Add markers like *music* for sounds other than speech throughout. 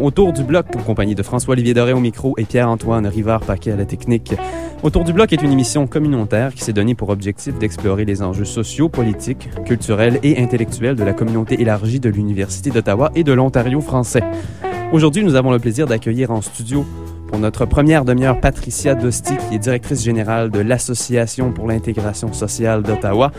Autour du bloc, en compagnie de François-Olivier Doré au micro et Pierre-Antoine Rivard-Paquet à la technique. Autour du bloc est une émission communautaire qui s'est donnée pour objectif d'explorer les enjeux sociaux, politiques, culturels et intellectuels de la communauté élargie de l'Université d'Ottawa et de l'Ontario français. Aujourd'hui, nous avons le plaisir d'accueillir en studio pour notre première demi-heure Patricia Dosti, qui est directrice générale de l'Association pour l'intégration sociale d'Ottawa.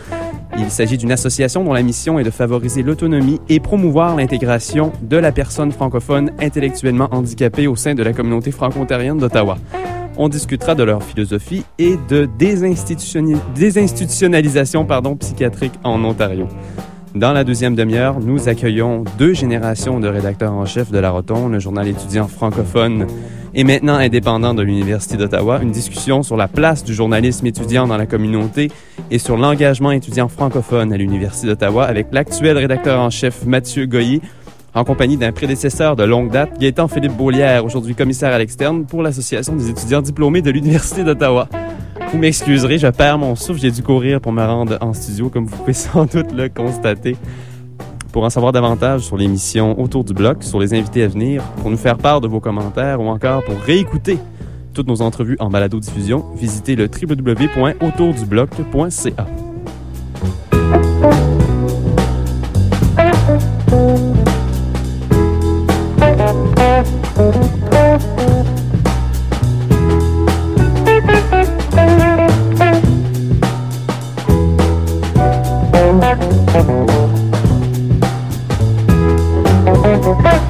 Il s'agit d'une association dont la mission est de favoriser l'autonomie et promouvoir l'intégration de la personne francophone intellectuellement handicapée au sein de la communauté franco-ontarienne d'Ottawa. On discutera de leur philosophie et de désinstitutionnalisation psychiatrique en Ontario. Dans la deuxième demi-heure, nous accueillons deux générations de rédacteurs en chef de La Rotonde, le journal étudiant francophone et maintenant indépendant de l'Université d'Ottawa, une discussion sur la place du journalisme étudiant dans la communauté et sur l'engagement étudiant francophone à l'Université d'Ottawa avec l'actuel rédacteur en chef Mathieu Goyer, en compagnie d'un prédécesseur de longue date, Gaétan Philippe Beaulière, aujourd'hui commissaire à l'externe pour l'Association des étudiants diplômés de l'Université d'Ottawa. Vous m'excuserez, je perds mon souffle, j'ai dû courir pour me rendre en studio, comme vous pouvez *laughs* sans doute le constater. Pour en savoir davantage sur l'émission Autour du bloc, sur les invités à venir, pour nous faire part de vos commentaires ou encore pour réécouter toutes nos entrevues en balado-diffusion, visitez le www.autourdubloc.ca. Autour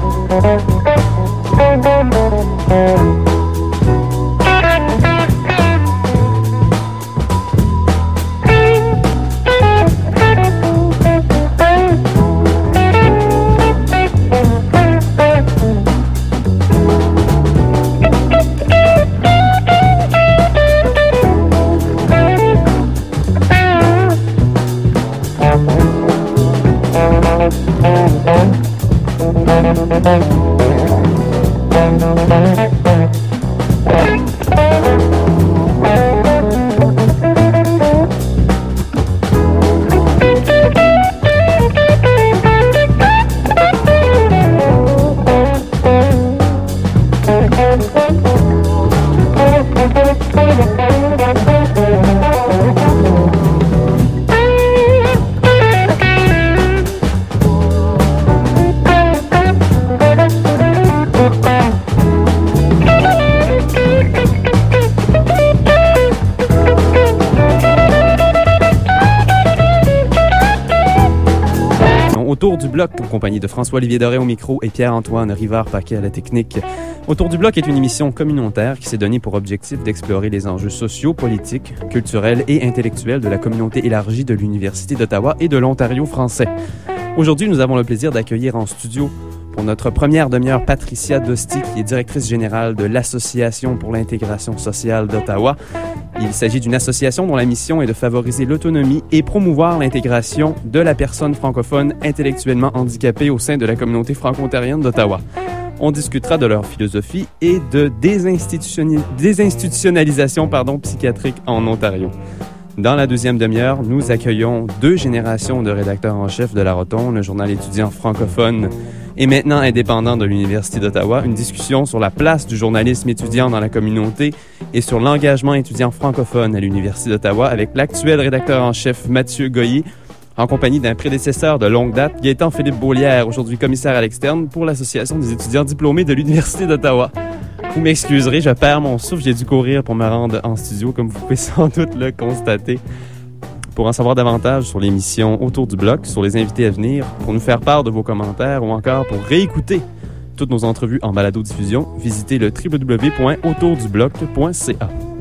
de François-Olivier Doré au micro et Pierre-Antoine Rivard-Paquet à la technique. Autour du bloc est une émission communautaire qui s'est donnée pour objectif d'explorer les enjeux sociaux, politiques, culturels et intellectuels de la communauté élargie de l'Université d'Ottawa et de l'Ontario français. Aujourd'hui, nous avons le plaisir d'accueillir en studio pour notre première demi-heure Patricia Dosti, qui est directrice générale de l'Association pour l'intégration sociale d'Ottawa. Il s'agit d'une association dont la mission est de favoriser l'autonomie et promouvoir l'intégration de la personne francophone intellectuellement handicapée au sein de la communauté franco-ontarienne d'Ottawa. On discutera de leur philosophie et de désinstitutionnalisation psychiatrique en Ontario. Dans la deuxième demi-heure, nous accueillons deux générations de rédacteurs en chef de La Rotonde, le journal étudiant francophone et maintenant indépendant de l'Université d'Ottawa, une discussion sur la place du journalisme étudiant dans la communauté et sur l'engagement étudiant francophone à l'Université d'Ottawa avec l'actuel rédacteur en chef Mathieu Goyer, en compagnie d'un prédécesseur de longue date, Gaétan Philippe Beaulière, aujourd'hui commissaire à l'externe pour l'Association des étudiants diplômés de l'Université d'Ottawa. Vous m'excuserez, je perds mon souffle, j'ai dû courir pour me rendre en studio, comme vous pouvez *laughs* sans doute le constater. Pour en savoir davantage sur l'émission Autour du bloc, sur les invités à venir, pour nous faire part de vos commentaires ou encore pour réécouter toutes nos entrevues en balado-diffusion, visitez le www.autourdubloc.ca.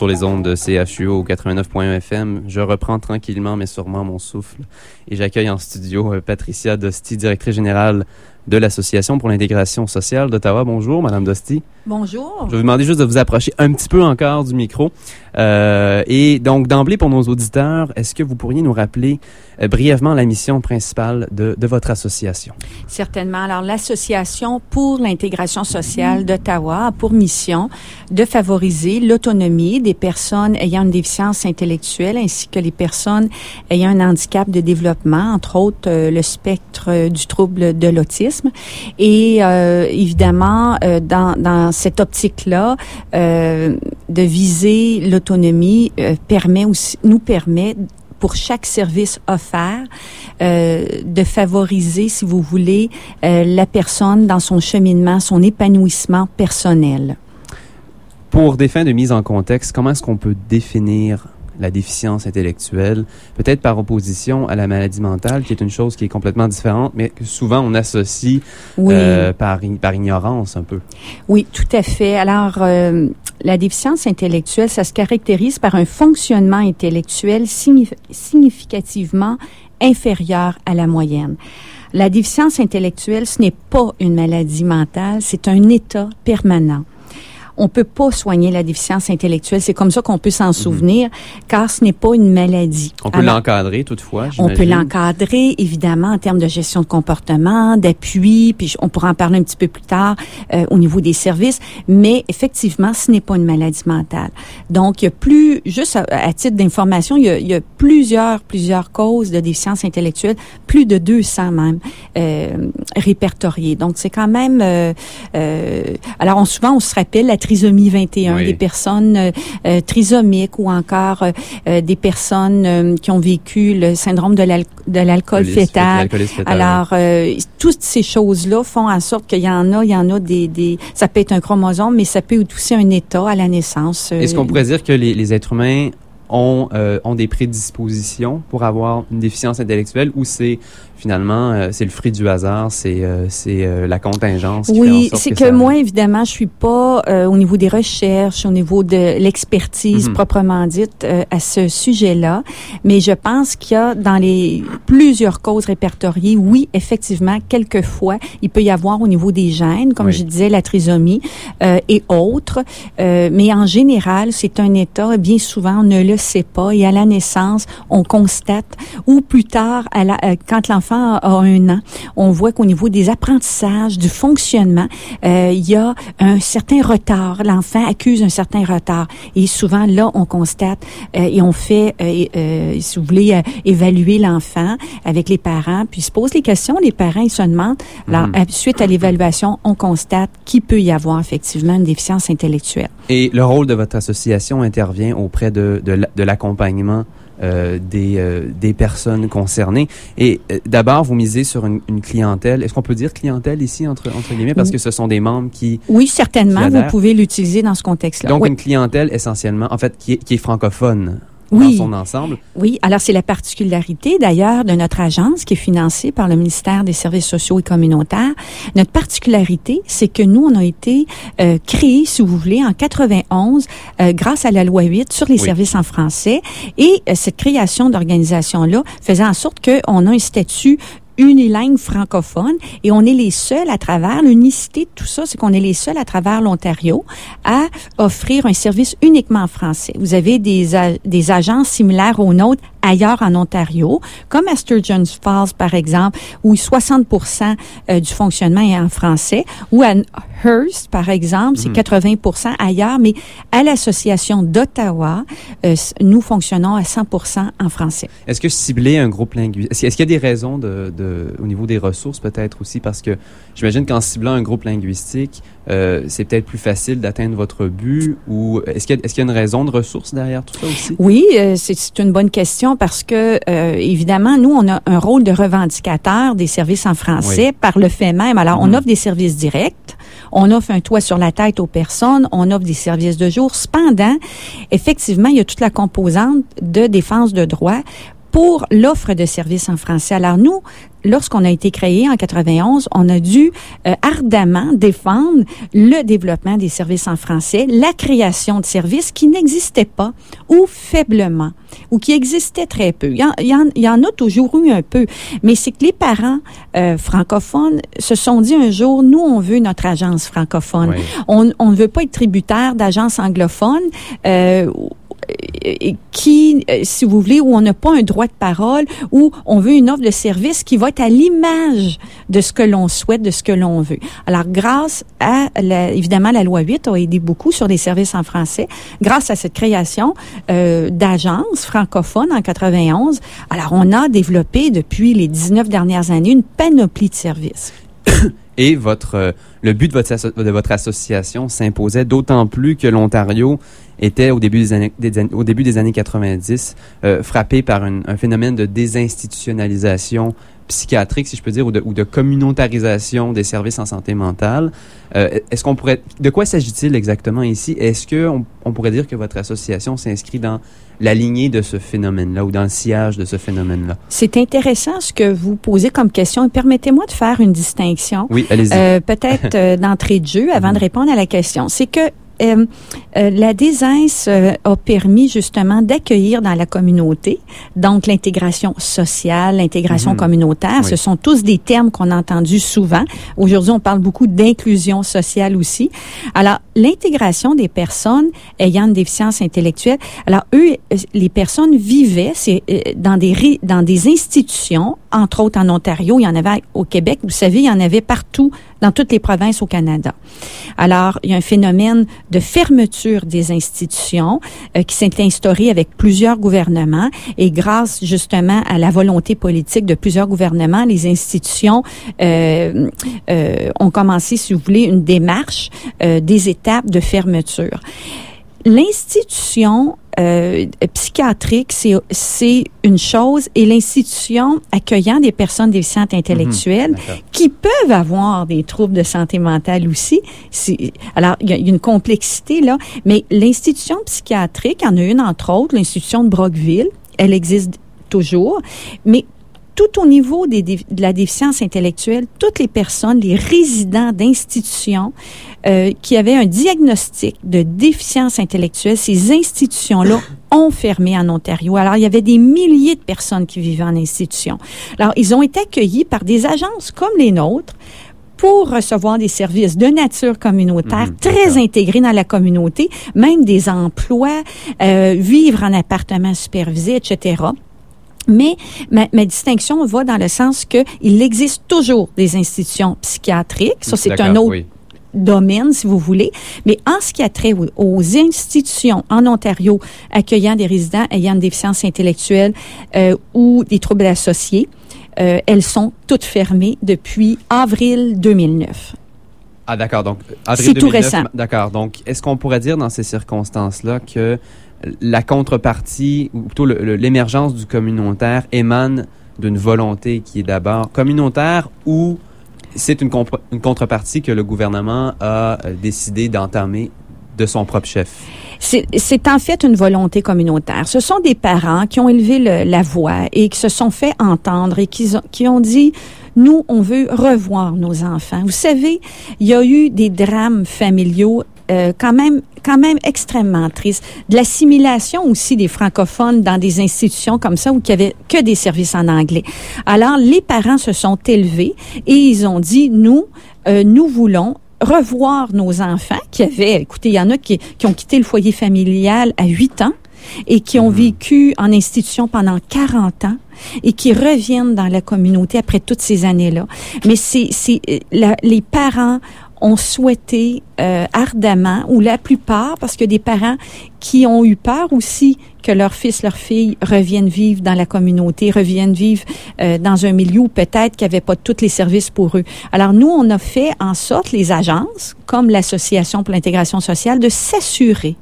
sur les ondes de CHU au 89.1 FM. Je reprends tranquillement mais sûrement mon souffle et j'accueille en studio euh, Patricia Dosti, directrice générale de l'Association pour l'intégration sociale d'Ottawa. Bonjour, Madame Dosti. Bonjour. Je vais vous demander juste de vous approcher un petit peu encore du micro. Euh, et donc, d'emblée, pour nos auditeurs, est-ce que vous pourriez nous rappeler euh, brièvement la mission principale de, de votre association? Certainement. Alors, l'Association pour l'intégration sociale d'Ottawa a pour mission de favoriser l'autonomie des personnes ayant une déficience intellectuelle ainsi que les personnes ayant un handicap de développement, entre autres euh, le spectre euh, du trouble de l'autisme. Et euh, évidemment, dans, dans cette optique-là, euh, de viser l'autonomie euh, permet aussi, nous permet pour chaque service offert, euh, de favoriser, si vous voulez, euh, la personne dans son cheminement, son épanouissement personnel. Pour des fins de mise en contexte, comment est-ce qu'on peut définir la déficience intellectuelle, peut-être par opposition à la maladie mentale, qui est une chose qui est complètement différente, mais que souvent on associe Oui. euh, par, ign- par ignorance un peu. Oui, tout à fait. Alors, euh, la déficience intellectuelle, ça se caractérise par un fonctionnement intellectuel signif- significativement inférieur à la moyenne. La déficience intellectuelle, ce n'est pas une maladie mentale, c'est un état permanent. On peut pas soigner la déficience intellectuelle, c'est comme ça qu'on peut s'en souvenir, car ce n'est pas une maladie. On peut l'encadrer toutefois, on peut l'encadrer, évidemment, en termes de gestion de comportement, d'appui, puis on pourra en parler un petit peu plus tard euh, au niveau des services, mais effectivement, ce n'est pas une maladie mentale. Donc, il y a plus, juste à, à titre d'information, il y, a, il y a plusieurs, plusieurs causes de déficience intellectuelle, plus de 200 même, euh, répertoriées. Donc, c'est quand même... euh, euh, alors, on, souvent, on se rappelle la trisomie 21, Oui. des personnes euh, euh, trisomiques ou encore euh, des personnes euh, qui ont vécu le syndrome de l'al- de l'alcool fétal. Alors, toutes ces choses-là font en sorte qu'il y en a, il y en a des, des, ça peut être un chromosome, mais ça peut être aussi un état à la naissance. Est-ce qu'on pourrait dire que les, les êtres humains ont, euh, ont des prédispositions pour avoir une déficience intellectuelle ou c'est finalement euh, c'est le fruit du hasard, c'est euh, c'est euh, la contingence qui Oui, c'est que, ça- moi, évidemment, je suis pas euh, au niveau des recherches, au niveau de l'expertise Mhm. proprement dite euh, à ce sujet-là, mais je pense qu'il y a dans les plusieurs causes répertoriées, oui, effectivement, quelquefois, il peut y avoir au niveau des gènes, comme Oui. je disais, la trisomie euh, et autres, euh, mais en général, c'est un état, bien souvent, on ne le sait pas et à la naissance, on constate, ou plus tard, à la, euh, quand l'enfant a un an, on voit qu'au niveau des apprentissages, du fonctionnement, euh, il y a un certain retard. L'enfant accuse un certain retard. Et souvent, là, on constate euh, et on fait, euh, si vous voulez, évaluer l'enfant avec les parents, puis ils se posent les questions. Les parents, ils se demandent. Alors, Mhm. à- suite à l'évaluation, on constate qu'il peut y avoir effectivement une déficience intellectuelle. Et le rôle de votre association intervient auprès de, de l'accompagnement euh, des, euh, des personnes concernées. Et euh, d'abord, vous misez sur une, une clientèle. Est-ce qu'on peut dire clientèle ici, entre, entre guillemets, parce Oui. que ce sont des membres qui... Oui, certainement, Qui vous pouvez l'utiliser dans ce contexte-là. Donc, Oui. une clientèle essentiellement, en fait, qui est, qui est francophone Oui. dans son ensemble. Oui, alors c'est la particularité d'ailleurs de notre agence qui est financée par le ministère des Services sociaux et communautaires. Notre particularité, c'est que nous, on a été euh, créés, si vous voulez, en 91 euh, grâce à la loi 8 sur les Oui. services en français. Et euh, cette création d'organisation-là faisait en sorte qu'on a un statut unilingue francophone et on est les seuls à travers l'unicité de tout ça, c'est qu'on est les seuls à travers l'Ontario à offrir un service uniquement en français. Vous avez des, des agences similaires aux nôtres ailleurs en Ontario, comme à Sturgeon's Falls, par exemple, où 60 euh, du fonctionnement est en français, ou à Hearst, par exemple, c'est 80 ailleurs, mais à l'Association d'Ottawa, euh, nous fonctionnons à 100 en français. Est-ce que cibler un groupe linguistique, est-ce qu'il y a des raisons de, de, au niveau des ressources peut-être aussi? Parce que j'imagine qu'en ciblant un groupe linguistique, euh, c'est peut-être plus facile d'atteindre votre but ou est-ce qu'il y, a- y une raison de ressources derrière tout ça aussi? Oui, euh, c'est une bonne question parce que, euh, évidemment, nous, on a un rôle de revendicateur des services en français par le fait même. Alors, on Mhm. offre des services directs, on offre un toit sur la tête aux personnes, on offre des services de jour. Cependant, effectivement, il y a toute la composante de défense de droits pour l'offre de services en français. Alors nous, lorsqu'on a été créé en 91, on a dû euh, ardemment défendre le développement des services en français, la création de services qui n'existaient pas ou faiblement ou qui existaient très peu. Il y en, il y en, a toujours eu un peu, mais c'est que les parents euh, francophones se sont dit un jour, nous, on veut notre agence francophone. On, on ne veut pas être tributaire d'agences anglophones. Euh, qui, euh, si vous voulez, où on n'a pas un droit de parole, où on veut une offre de service qui va être à l'image de ce que l'on souhaite, de ce que l'on veut. Alors, grâce à, la, évidemment, la loi 8 a aidé beaucoup sur les services en français. Grâce à cette création euh, d'agences francophones en 91, alors on a développé depuis les 19 dernières années une panoplie de services. *coughs* Et votre, euh, le but de votre, de votre association s'imposait d'autant plus que l'Ontario était au début des années, au début des années 90 euh, frappé par un phénomène de désinstitutionnalisation psychiatrique, si je peux dire, ou de, ou de communautarisation des services en santé mentale. Euh, est-ce qu'on pourrait, de quoi s'agit-il exactement ici? Est-ce que on, pourrait dire que votre association s'inscrit dans la lignée de ce phénomène-là ou dans le sillage de ce phénomène-là C'est intéressant ce que vous posez comme question. Permettez-moi de faire une distinction. Oui, allez-y. Euh, peut-être euh, d'entrée de jeu avant de mhm. répondre à la question. C'est que euh, euh, la DESINS euh, a permis justement d'accueillir dans la communauté, donc l'intégration sociale, l'intégration mhm. communautaire, ce sont tous des termes qu'on a entendus souvent. Aujourd'hui, on parle beaucoup d'inclusion sociale aussi. Alors, l'intégration des personnes ayant une déficience intellectuelle, alors eux, les personnes vivaient dans des dans des institutions, entre autres en Ontario, il y en avait au Québec, vous savez, il y en avait partout dans toutes les provinces au Canada. Alors, il y a un phénomène de fermeture des institutions euh, qui s'est instauré avec plusieurs gouvernements et grâce justement à la volonté politique de plusieurs gouvernements, les institutions euh, euh, ont commencé, si vous voulez, une démarche euh, des étapes de fermeture. L'institution euh, psychiatrique, c'est une chose, et l'institution accueillant des personnes déficientes intellectuelles mhm. qui peuvent avoir des troubles de santé mentale aussi. Alors, il y, a une complexité là, mais l'institution psychiatrique, il y en a une entre autres, l'institution de Brockville, elle existe toujours, mais tout au niveau des, de la déficience intellectuelle, toutes les personnes, les résidents d'institutions euh, qui avaient un diagnostic de déficience intellectuelle, ces institutions-là *coughs* ont fermé en Ontario. Alors, il y avait des milliers de personnes qui vivaient en institution. Alors, ils ont été accueillis par des agences comme les nôtres pour recevoir des services de nature communautaire mhm, très intégrés dans la communauté, même des emplois, euh, vivre en appartement supervisé, etc. Mais ma, distinction va dans le sens que il existe toujours des institutions psychiatriques. Ça, c'est un autre domaine, si vous voulez. Mais en ce qui a trait aux, institutions en Ontario accueillant des résidents ayant une déficience intellectuelle euh, ou des troubles associés, euh, elles sont toutes fermées depuis avril 2009. Ah, d'accord. Donc, avril C'est tout récent. D'accord. Donc, est-ce qu'on pourrait dire dans ces circonstances-là que la contrepartie, ou plutôt l'émergence du communautaire émane d'une volonté qui est d'abord communautaire ou c'est une, contrepartie que le gouvernement a euh, décidé d'entamer de son propre chef? C'est en fait une volonté communautaire. Ce sont des parents qui ont élevé la voix et qui se sont fait entendre et qui ont dit, nous, on veut revoir nos enfants. Vous savez, il y a eu des drames familiaux euh, quand même quand même extrêmement triste. De l'assimilation aussi des francophones dans des institutions comme ça où il n'y avait que des services en anglais. Alors, les parents se sont élevés et ils ont dit, nous, euh, nous voulons revoir nos enfants qui avaient, écoutez, il y en a qui, qui ont quitté le foyer familial à 8 ans et qui ont mhm. vécu en institution pendant 40 ans et qui reviennent dans la communauté après toutes ces années-là. Mais c'est, c'est euh, les parents ont souhaité euh, ardemment, ou la plupart, parce que des parents qui ont eu peur aussi que leur fils, leur fille reviennent vivre dans la communauté, reviennent vivre euh, dans un milieu où peut-être qu'il n'y avait pas tous les services pour eux. Alors nous, on a fait en sorte, les agences, comme l'Association pour l'intégration sociale, de s'assurer.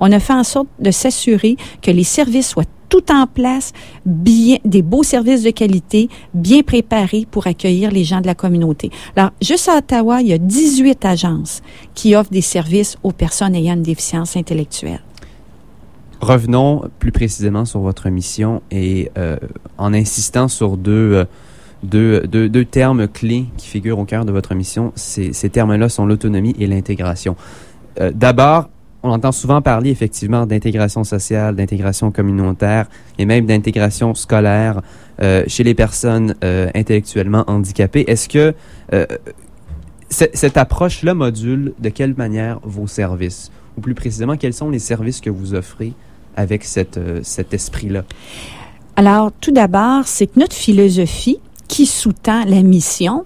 On a fait en sorte de s'assurer que les services soient tout en place, bien, des beaux services de qualité, bien préparés pour accueillir les gens de la communauté. Alors, juste à Ottawa, il y a 18 agences qui offrent des services aux personnes ayant une déficience intellectuelle. revenons plus précisément sur votre mission et euh, en insistant sur deux, deux, deux, deux, termes clés qui figurent au cœur de votre mission. Ces, ces termes-là sont l'autonomie et l'intégration. D'abord, on entend souvent parler effectivement d'intégration sociale, d'intégration communautaire et même d'intégration scolaire euh, chez les personnes euh, intellectuellement handicapées. Est-ce que euh, cette approche-là module de quelle manière vos services? Ou plus précisément, quels sont les services que vous offrez avec cette, cet esprit-là? Alors, tout d'abord, c'est que notre philosophie, qui sous-tend la mission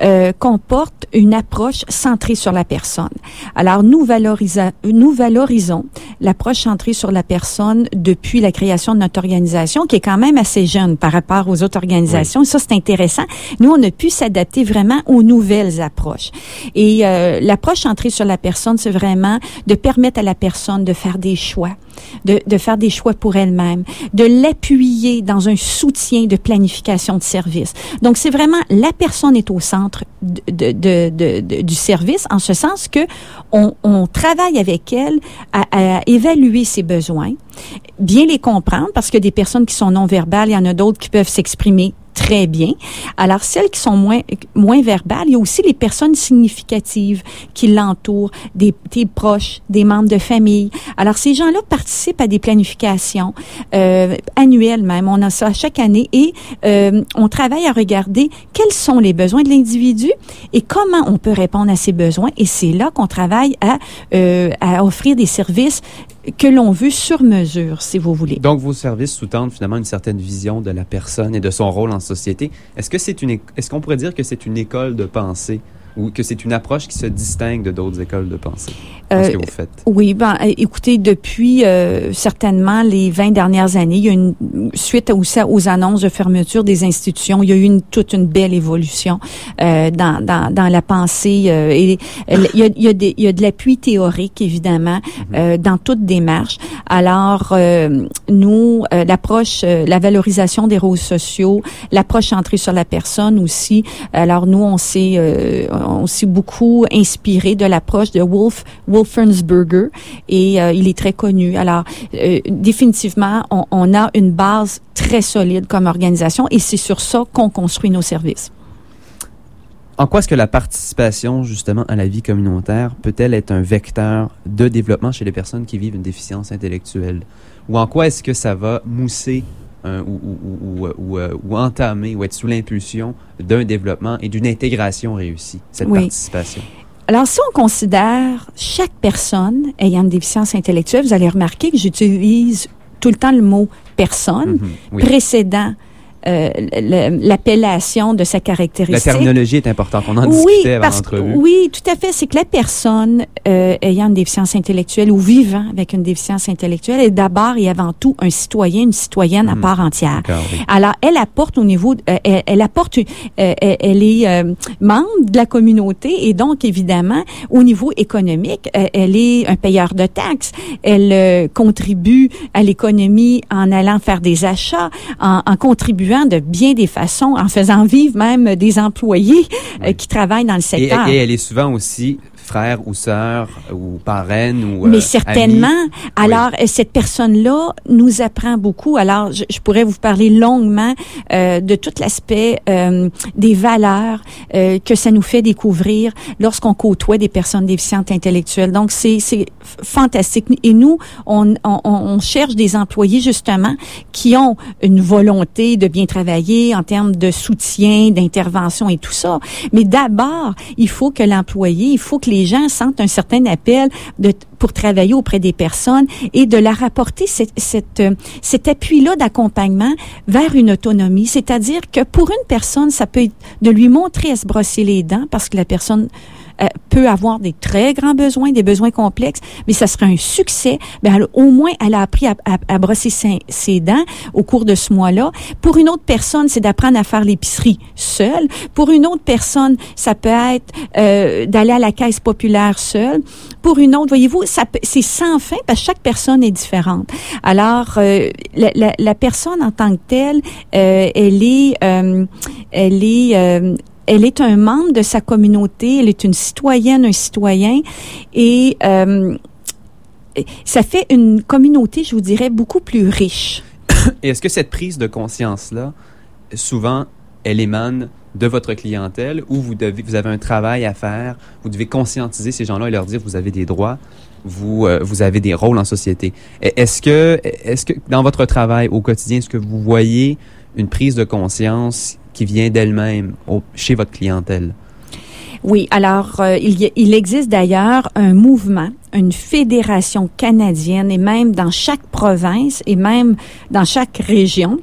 euh, comporte une approche centrée sur la personne. Alors, nous, valorisa nous valorisons l'approche centrée sur la personne depuis la création de notre organisation, qui est quand même assez jeune par rapport aux autres organisations. Ça, c'est intéressant. Nous, on a pu s'adapter vraiment aux nouvelles approches. Et euh, l'approche centrée sur la personne, c'est vraiment de permettre à la personne de faire des choix, de, de faire des choix pour elle-même, de l'appuyer dans un soutien de planification de service. Donc, c'est vraiment la personne est au centre du service, en ce sens que on, travaille avec elle à, à, évaluer ses besoins, bien les comprendre, parce que des personnes qui sont non verbales, il y en a d'autres qui peuvent s'exprimer très bien. Alors, celles qui sont moins, moins verbales, il y a aussi les personnes significatives qui l'entourent, des, des, proches, des membres de famille. Alors, ces gens-là participent à des planifications euh, annuelles même. On a ça chaque année et euh, on travaille à regarder quels sont les besoins de l'individu et comment on peut répondre à ces besoins. Et c'est là qu'on travaille à, euh, à offrir des services que l'on veut sur mesure, si vous voulez. Donc, vos services sous-tendent finalement une certaine vision de la personne et de son rôle en société. Est-ce que c'est une, est-ce qu'on pourrait dire que c'est une école de pensée? Ou que c'est une approche qui se distingue de d'autres écoles de pensée? Qu'est-ce que vous faites? Oui, ben, écoutez, depuis euh, certainement les 20 dernières années, il y a une suite aussi aux annonces de fermeture des institutions, il y a eu une, toute une belle évolution euh, dans, dans, dans, la pensée. Euh, et, il, y a, il, y a des, il y a de l'appui théorique, évidemment, mm-hmm. dans toute démarche. Alors, nous, l'approche, la valorisation des rôles sociaux, l'approche centrée sur la personne aussi. Alors, nous, on s'est s'est beaucoup inspiré de l'approche de Wolf Wolfensberger et euh, il est très connu. Alors euh, définitivement, on, on, a une base très solide comme organisation et c'est sur ça qu'on construit nos services. En quoi est-ce que la participation justement à la vie communautaire peut-elle être un vecteur de développement chez les personnes qui vivent une déficience intellectuelle? Ou en quoi est-ce que ça va mousser euh, ou, ou, ou, euh, ou, entamer ou être sous l'impulsion d'un développement et d'une intégration réussie, cette participation? Alors, si on considère chaque personne ayant une déficience intellectuelle, vous allez remarquer que j'utilise tout le temps le mot personne mm-hmm. précédent euh, l'appellation de sa caractéristique. La terminologie est importante. On en oui, discutait avant l'entrevue. Oui, tout à fait. C'est que la personne euh, ayant une déficience intellectuelle ou vivant avec une déficience intellectuelle est d'abord et avant tout un citoyen, une citoyenne à hmm. part entière. Alors, elle apporte au niveau, euh, elle, apporte, euh, elle, est membre de la communauté et donc évidemment au niveau économique, elle est un payeur de taxes. Elle contribue à l'économie en allant faire des achats, en, en contribuant de bien des façons, en faisant vivre même des employés euh, qui travaillent dans le secteur. Et, et elle est souvent aussi frère ou sœur ou parraine ou Mais euh, certainement. Alors cette personne-là nous apprend beaucoup. Alors je, pourrais vous parler longuement euh, de tout l'aspect euh, des valeurs euh, que ça nous fait découvrir lorsqu'on côtoie des personnes déficientes intellectuelles. Donc c'est c'est fantastique. Et nous on, on, on cherche des employés justement qui ont une volonté de bien travailler en termes de soutien, d'intervention et tout ça. Mais d'abord il faut que l'employé, il faut que les gens sentent un certain appel pour travailler auprès des personnes et de leur apporter euh, cet appui-là d'accompagnement vers une autonomie. C'est-à-dire que pour une personne, ça peut être de lui montrer à se brosser les dents parce que la personne euh, peut avoir des très grands besoins, des besoins complexes, mais ça sera un succès. Ben, au moins, elle a appris à, à, brosser ses, dents au cours de ce mois-là. Pour une autre personne, c'est d'apprendre à faire l'épicerie seule. Pour une autre personne, ça peut être euh, d'aller à la caisse populaire seule. Pour une autre, voyez-vous, c'est sans fin parce que chaque personne est différente. Alors, euh, la, la, la, personne en tant que telle, euh, elle est, euh, elle est elle est un membre de sa communauté, elle est une citoyenne, un citoyen, et euh, ça fait une communauté, je vous dirais, beaucoup plus riche. Est-ce que cette prise de conscience-là, souvent, elle émane de votre clientèle ou vous, devez, vous avez un travail à faire, vous devez conscientiser ces gens-là et leur dire vous avez des droits, vous, euh, vous avez des rôles en société. Est-ce que, est-ce que dans votre travail au quotidien, est-ce que vous voyez une prise de conscience qui vient d'elle-même chez votre clientèle? Oui, alors euh, il, il existe d'ailleurs un mouvement, une fédération canadienne et même dans chaque province et même dans chaque région,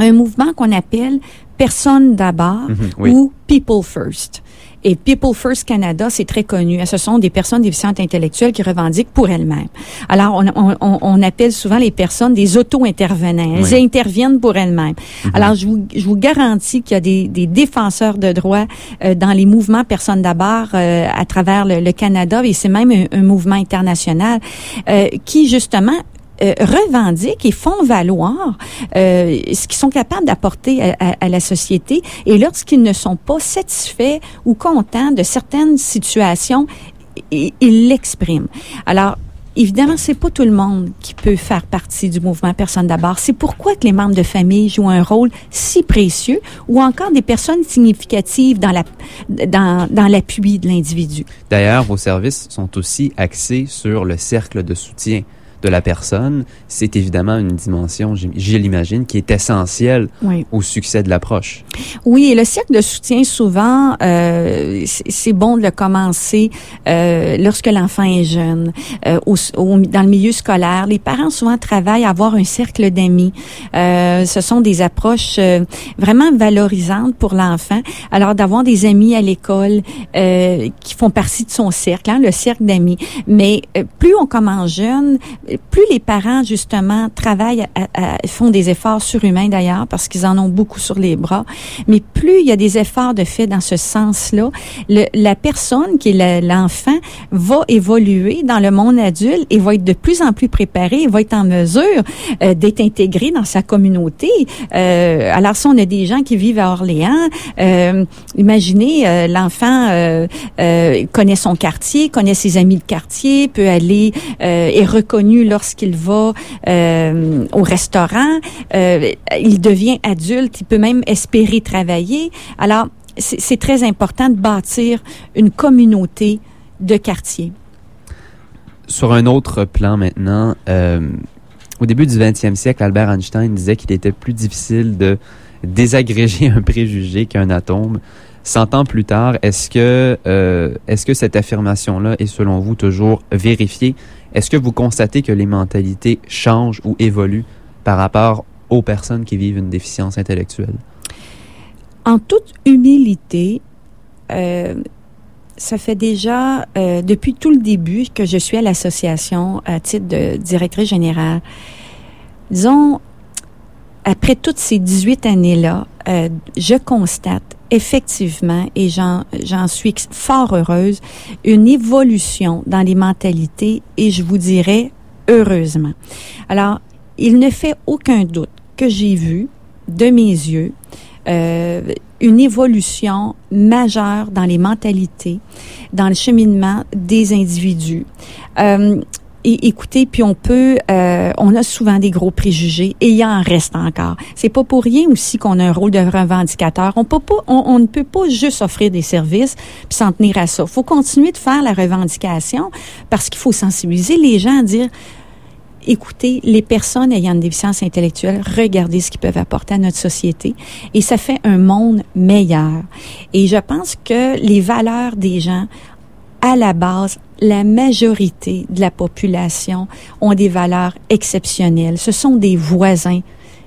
un mouvement qu'on appelle Personne d'abord mhm, ou People First. Et People First Canada, c'est très connu. Ce sont des personnes déficientes intellectuelles qui revendiquent pour elles-mêmes. Alors, on, on, on, appelle souvent les personnes des auto-intervenants. Elles interviennent pour elles-mêmes. Mhm. Alors, je vous, je vous garantis qu'il y a des, des défenseurs de droits euh, dans les mouvements Personnes d'abord euh, à travers le, Canada, et c'est même un, mouvement international euh, qui, justement, euh, revendiquent et font valoir euh, ce qu'ils sont capables d'apporter à, la société. Et lorsqu'ils ne sont pas satisfaits ou contents de certaines situations, ils l'expriment. Alors, Évidemment, c'est pas tout le monde qui peut faire partie du mouvement Personne d'abord. C'est pourquoi que les membres de famille jouent un rôle si précieux ou encore des personnes significatives dans la dans l'appui de l'individu. D'ailleurs, vos services sont aussi axés sur le cercle de soutien de la personne, c'est évidemment une dimension, je l'imagine, qui est essentielle au succès de l'approche. Oui, et le cercle de soutien, souvent, euh, c'est bon de le commencer euh, lorsque l'enfant est jeune. Euh, au, dans le milieu scolaire, les parents souvent travaillent à avoir un cercle d'amis. Euh, ce sont des approches euh, vraiment valorisantes pour l'enfant. Alors, d'avoir des amis à l'école euh, qui font partie de son cercle, hein, le cercle d'amis. Mais plus on commence jeune, plus les parents, justement, travaillent, font des efforts surhumains d'ailleurs, parce qu'ils en ont beaucoup sur les bras, mais plus il y a des efforts de fait dans ce sens-là, la personne qui est l'enfant va évoluer dans le monde adulte et va être de plus en plus préparée, va être en mesure euh, d'être intégrée dans sa communauté. Euh, alors, si on a des gens qui vivent à Orléans, euh, imaginez, l'enfant connaît son quartier, connaît ses amis de quartier, peut aller, est reconnu lorsqu'il va euh, au restaurant, euh, il devient adulte, il peut même espérer travailler. Alors, c'est très important de bâtir une communauté de quartier. Sur un autre plan maintenant, euh, au début du 20e siècle, Albert Einstein disait qu'il était plus difficile de désagréger un préjugé qu'un atome. Cent ans plus tard, est-ce que, est-ce que cette affirmation-là est selon vous toujours vérifiée? Est-ce que vous constatez que les mentalités changent ou évoluent par rapport aux personnes qui vivent une déficience intellectuelle? En toute humilité, euh, ça fait déjà euh, depuis tout le début que je suis à l'association à titre de directrice générale. Disons, après toutes ces 18 années-là, euh, je constate effectivement, et j'en suis fort heureuse, une évolution dans les mentalités et je vous dirais heureusement. Alors, il ne fait aucun doute que j'ai vu de mes yeux euh, une évolution majeure dans les mentalités, dans le cheminement des individus. Euh, et écoutez, puis on peut, euh, on a souvent des gros préjugés et il en reste encore. C'est pas pour rien aussi qu'on a un rôle de revendicateur. On peut pas, on, ne peut pas juste offrir des services puis s'en tenir à ça. Faut continuer de faire la revendication parce qu'il faut sensibiliser les gens à dire écoutez, les personnes ayant une déficience intellectuelle, regardez ce qu'ils peuvent apporter à notre société et ça fait un monde meilleur. Et je pense que les valeurs des gens à la base, la majorité de la population ont des valeurs exceptionnelles. Ce sont des voisins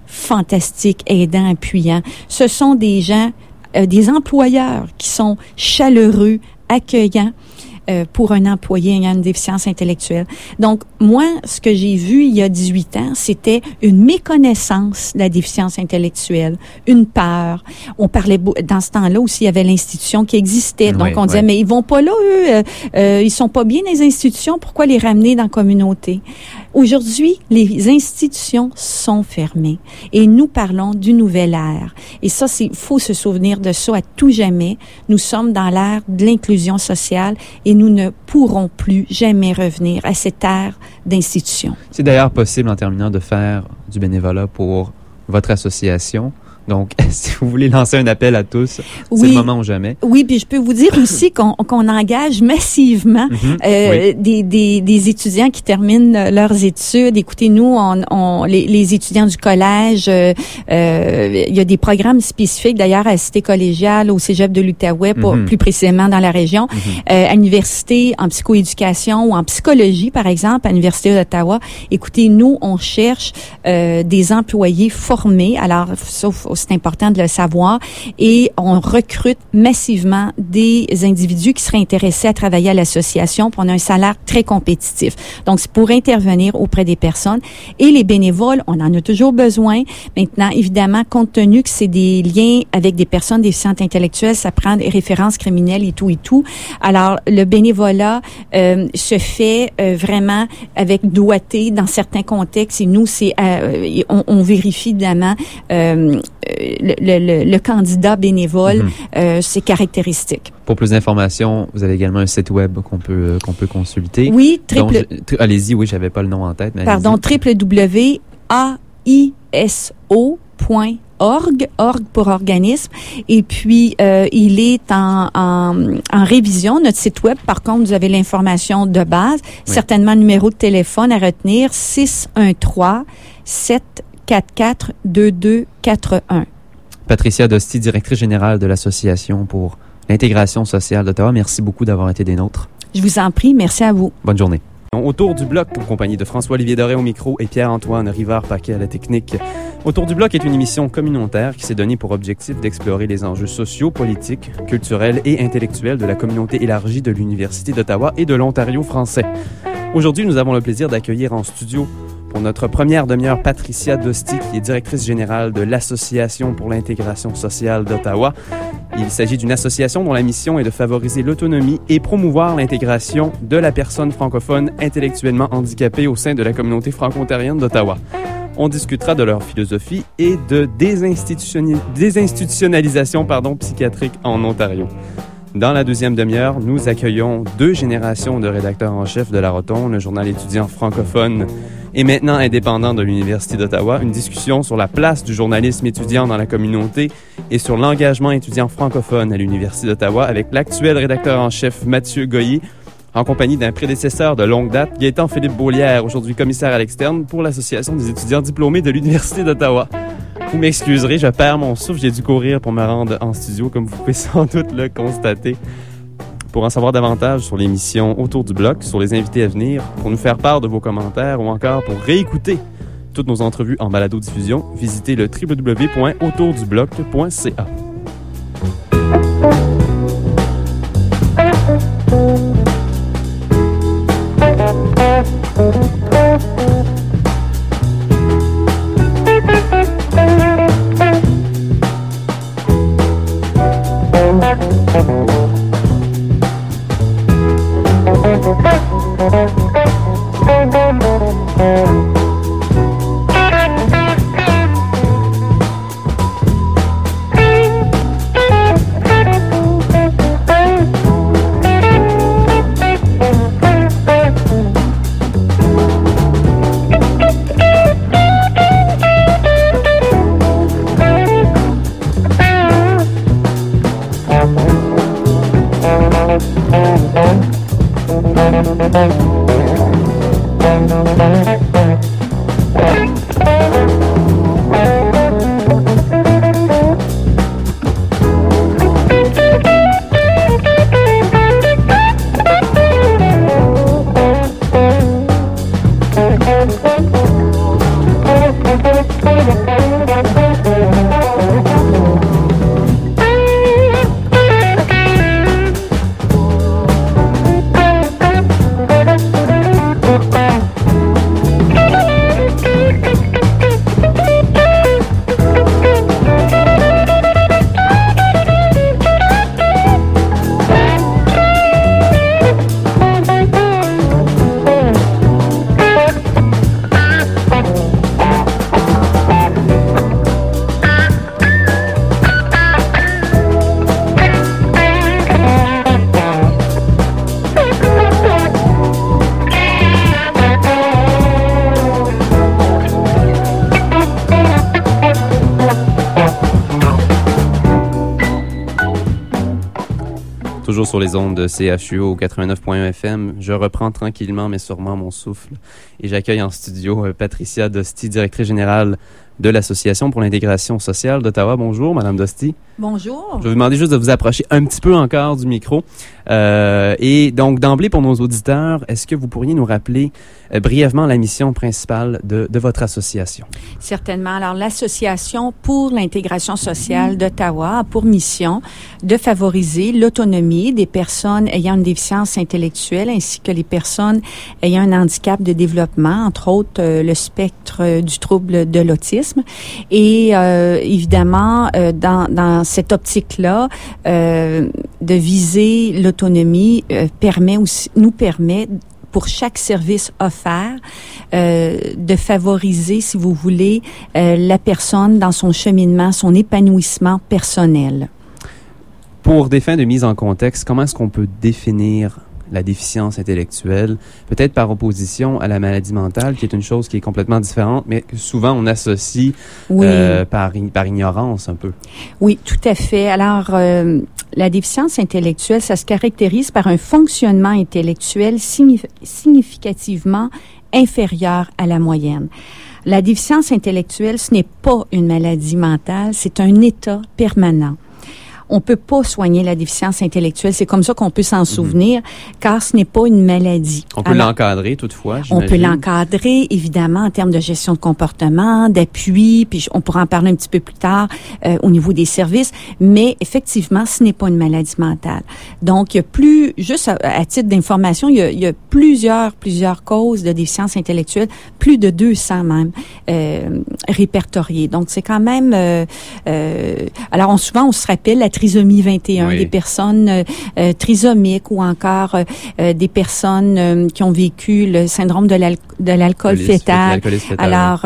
fantastiques, aidants, appuyants. Ce sont des gens, euh, des employeurs qui sont chaleureux, accueillants. Euh, pour un employé ayant une déficience intellectuelle. Donc, moi, ce que j'ai vu il y a 18 ans, c'était une méconnaissance de la déficience intellectuelle, une peur. On parlait, dans ce temps-là aussi, il y avait l'institution qui existait. Donc, on disait, mais ils vont pas là, eux, euh, euh, ils sont pas bien les institutions, pourquoi les ramener dans la communauté? Aujourd'hui, les institutions sont fermées et nous parlons du nouvel ère. Et ça, c'est faut se souvenir de ça à tout jamais. Nous sommes dans l'ère de l'inclusion sociale et nous ne pourrons plus jamais revenir à cette ère d'institutions. C'est d'ailleurs possible en terminant de faire du bénévolat pour votre association. Donc, *laughs* si vous voulez lancer un appel à tous, c'est le moment ou jamais. Oui, puis je peux vous dire aussi qu'on engage massivement mhm. euh, des, des, des, étudiants qui terminent leurs études. Écoutez, nous, on, on les, les, étudiants du collège, euh, euh, il y a des programmes spécifiques, d'ailleurs, à la Cité collégiale, au Cégep de l'Outaouais, mhm. plus précisément dans la région, euh, à l'université en psychoéducation ou en psychologie, par exemple, à l'Université d'Ottawa. Écoutez, nous, on cherche euh, des employés formés, alors, sauf c'est important de le savoir. Et on recrute massivement des individus qui seraient intéressés à travailler à l'association. pour on a un salaire très compétitif. Donc, c'est pour intervenir auprès des personnes. Et les bénévoles, on en a toujours besoin. Maintenant, évidemment, compte tenu que c'est des liens avec des personnes déficientes intellectuelles, ça prend des références criminelles et tout et tout. Alors, le bénévolat euh, se fait euh, vraiment avec doigté dans certains contextes. Et nous, c'est euh, on, on, vérifie évidemment euh, le, candidat bénévole, mhm. euh, ses caractéristiques. Pour plus d'informations, vous avez également un site web qu'on peut euh, qu'on peut consulter. Oui, triple. Allez-y, oui, j'avais pas le nom en tête. Mais Pardon, www.aiso.org, org pour organisme. Et puis, euh, il est en, en, révision, notre site web. Par contre, vous avez l'information de base. Certainement, numéro de téléphone à retenir, 613 7 442241. Patricia Dosti, directrice générale de l'Association pour l'intégration sociale d'Ottawa. Merci beaucoup d'avoir été des nôtres. Je vous en prie. Merci à vous. Bonne journée. Autour du bloc, en compagnie de François-Olivier Doré au micro et Pierre-Antoine Rivard-Paquet à la technique. Autour du bloc est une émission communautaire qui s'est donnée pour objectif d'explorer les enjeux sociaux, politiques, culturels et intellectuels de la communauté élargie de l'Université d'Ottawa et de l'Ontario français. Aujourd'hui, nous avons le plaisir d'accueillir en studio pour notre première demi-heure, Patricia Dosti, qui est directrice générale de l'Association pour l'intégration sociale d'Ottawa. Il s'agit d'une association dont la mission est de favoriser l'autonomie et promouvoir l'intégration de la personne francophone intellectuellement handicapée au sein de la communauté franco-ontarienne d'Ottawa. On discutera de leur philosophie et de désinstitutionnalisation psychiatrique en Ontario. Dans la deuxième demi-heure, nous accueillons deux générations de rédacteurs en chef de La Rotonde, le journal étudiant francophone et maintenant indépendant de l'Université d'Ottawa, une discussion sur la place du journalisme étudiant dans la communauté et sur l'engagement étudiant francophone à l'Université d'Ottawa avec l'actuel rédacteur en chef Mathieu Goyer, en compagnie d'un prédécesseur de longue date, Gaétan Philippe Beaulière, aujourd'hui commissaire à l'externe pour l'Association des étudiants diplômés de l'Université d'Ottawa. Vous m'excuserez, je perds mon souffle, j'ai dû courir pour me rendre en studio, comme vous pouvez *laughs* sans doute le constater. Pour en savoir davantage sur l'émission Autour du bloc, sur les invités à venir, pour nous faire part de vos commentaires ou encore pour réécouter toutes nos entrevues en balado-diffusion, visitez le www.autourdubloc.ca. sur les ondes de CHUO 89.1 FM, je reprends tranquillement mais sûrement mon souffle. Et j'accueille en studio euh, Patricia Dosti, directrice générale de l'Association pour l'intégration sociale d'Ottawa. Bonjour, Madame Dosti. Bonjour. Je vais vous demander juste de vous approcher un petit peu encore du micro. Euh, et donc, d'emblée, pour nos auditeurs, est-ce que vous pourriez nous rappeler euh, brièvement la mission principale de, de votre association? Certainement. Alors, l'Association pour l'intégration sociale d'Ottawa a pour mission de favoriser l'autonomie des personnes ayant une déficience intellectuelle ainsi que les personnes ayant un handicap de développement, entre autres euh, le spectre du trouble de l'autisme. Et euh, évidemment, dans, dans cette optique-là, de viser l'autonomie permet aussi, nous permet pour chaque service offert, euh, de favoriser, si vous voulez, euh, la personne dans son cheminement, son épanouissement personnel. Pour des fins de mise en contexte, comment est-ce qu'on peut définir la déficience intellectuelle, peut-être par opposition à la maladie mentale, qui est une chose qui est complètement différente, mais que souvent on associe euh, par, par ignorance un peu. Oui, tout à fait. Alors, euh, la déficience intellectuelle, ça se caractérise par un fonctionnement intellectuel significativement inférieur à la moyenne. La déficience intellectuelle, ce n'est pas une maladie mentale, c'est un état permanent on peut pas soigner la déficience intellectuelle. C'est comme ça qu'on peut s'en souvenir, car ce n'est pas une maladie. On peut l'encadrer toutefois. On peut l'encadrer évidemment en termes de gestion de comportement, d'appui, puis on pourra en parler un petit peu plus tard euh, au niveau des services. Mais effectivement, ce n'est pas une maladie mentale. Donc, il y a plus, juste à, titre d'information, il, il, y a plusieurs plusieurs causes de déficience intellectuelle, plus de 200 même euh, répertoriées. Donc, c'est quand même. Euh, euh, alors, on, souvent, on se rappelle la trisomie 21, des personnes euh, euh, trisomiques ou encore euh, des personnes qui ont vécu le syndrome de l'alcool fétal. Alors,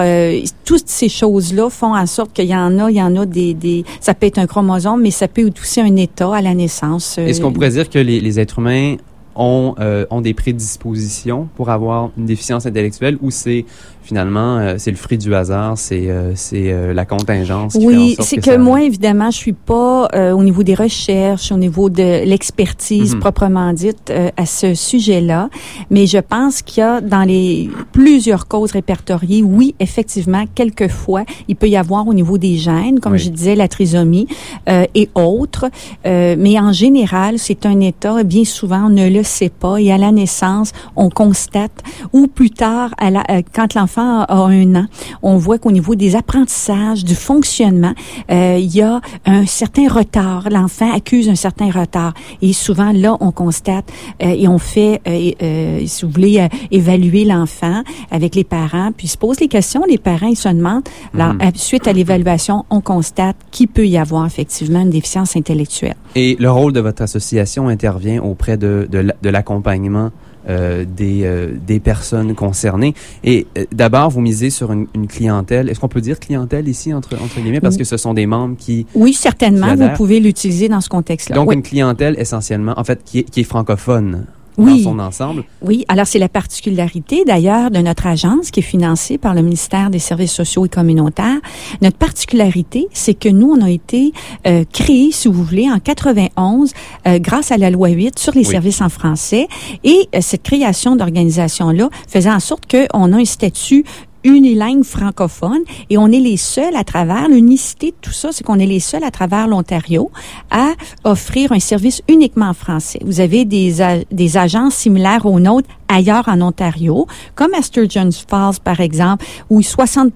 toutes ces choses-là font en sorte qu'il y en a, il y en a des, des, ça peut être un chromosome, mais ça peut être aussi un état à la naissance. Est-ce qu'on pourrait dire que les, les êtres humains ont, ont des prédispositions pour avoir une déficience intellectuelle ou c'est finalement, euh, c'est le fruit du hasard, c'est euh, c'est euh, la contingence. Qui oui, c'est que, moi, évidemment, je suis pas au niveau des recherches, au niveau de l'expertise mhm. proprement dite à ce sujet-là, mais je pense qu'il y a dans les plusieurs causes répertoriées, oui, effectivement, quelquefois, il peut y avoir au niveau des gènes, comme je disais, la trisomie et autres, mais en général, c'est un état, bien souvent, on ne le sait pas, et à la naissance, on constate, ou plus tard, à la, quand l'enfant a un an, on voit qu'au niveau des apprentissages, du fonctionnement, euh, il y a un certain retard. L'enfant accuse un certain retard. Et souvent, là, on constate euh, et on fait, euh, si vous voulez, évaluer l'enfant avec les parents, puis se pose les questions. Les parents, ils se demandent. Alors, mhm. suite à l'évaluation, on constate qu'il peut y avoir effectivement une déficience intellectuelle. Et le rôle de votre association intervient auprès de, de l'accompagnement euh, des, euh, des personnes concernées. Et euh, d'abord, vous misez sur une, une clientèle. Est-ce qu'on peut dire clientèle ici, entre, entre guillemets, parce que ce sont des membres qui... Oui, certainement, vous pouvez l'utiliser dans ce contexte-là. Donc, une clientèle essentiellement, en fait, qui est, qui est francophone oui. dans son ensemble. Oui, alors c'est la particularité d'ailleurs de notre agence qui est financée par le ministère des Services sociaux et communautaires. Notre particularité, c'est que nous, on a été euh, créés, si vous voulez, en 91 euh, grâce à la loi 8 sur les services en français. Et euh, cette création d'organisation-là faisait en sorte qu'on a un statut unilingue francophone et on est les seuls à travers l'unicité de tout ça, c'est qu'on est les seuls à travers l'Ontario à offrir un service uniquement en français. Vous avez des, des agences similaires aux nôtres ailleurs en Ontario, comme à Sturgeon's Falls par exemple, où 60